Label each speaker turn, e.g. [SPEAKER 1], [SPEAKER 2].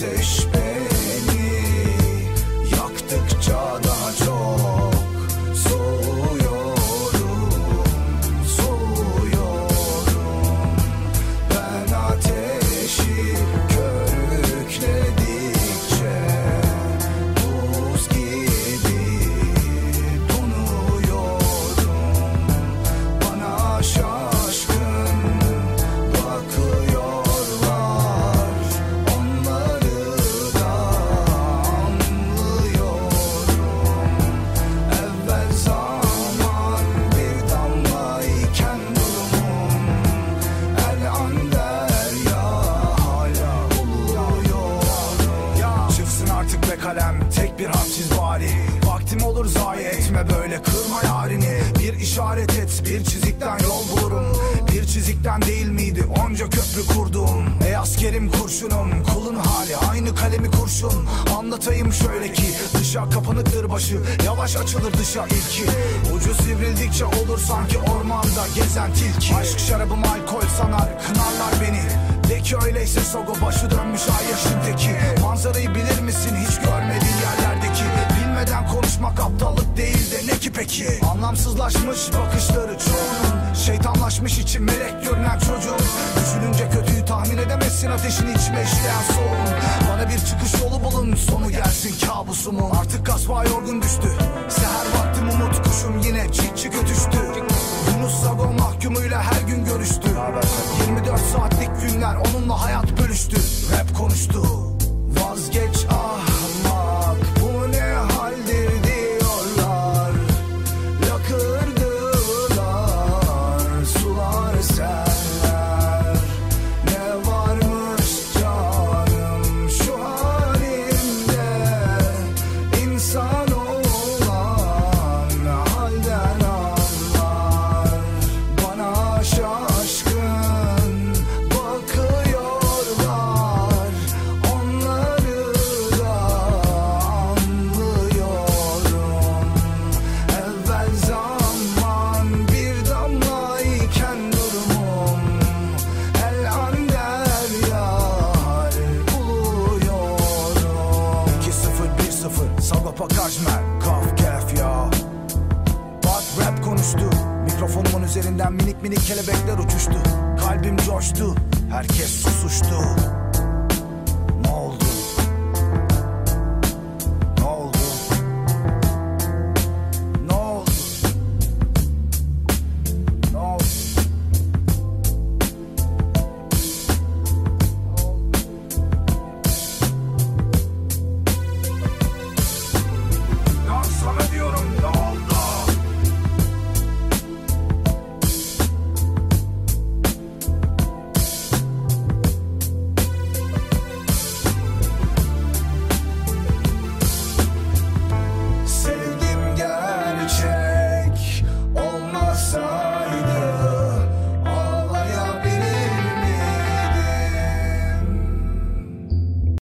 [SPEAKER 1] Tens kalem tek bir hapsiz bari. Vaktim olur zayi etme böyle kırma yarini. Bir işaret et bir çizikten yol bulurum. Bir çizikten değil miydi onca köprü kurdum. Ey askerim kurşunum kulun hali aynı kalemi kurşun. Anlatayım şöyle ki dışa kapanıktır başı Yavaş açılır dışa ilki. Ucu sivrildikçe olur sanki ormanda gezen tilki. Aşk şarabım alkol sanar kınarlar beni de ki öyleyse Sogo başı dönmüş ay yaşın teki Manzarayı bilir misin? Hiç görmediğin yerlerdeki. Bilmeden konuşmak aptallık değil de ne ki peki? Anlamsızlaşmış bakışları çoğunun. Şeytanlaşmış için melek görünen çocuğun. Düşününce kötüyü tahmin edemezsin ateşini içime işleyen soğun. Bana bir çıkış yolu bulun sonu gelsin kabusumun. Artık kasva yorgun düştü. Seher vaktim umut kuşum yine çik çik ötüştü Yunus Sago mahkumuyla her gün görüştü. 24 günler onunla hayat bölüştü Rap konuştu konuştu. Mikrofonumun üzerinden minik minik kelebekler uçuştu. Kalbim coştu. Herkes susuştu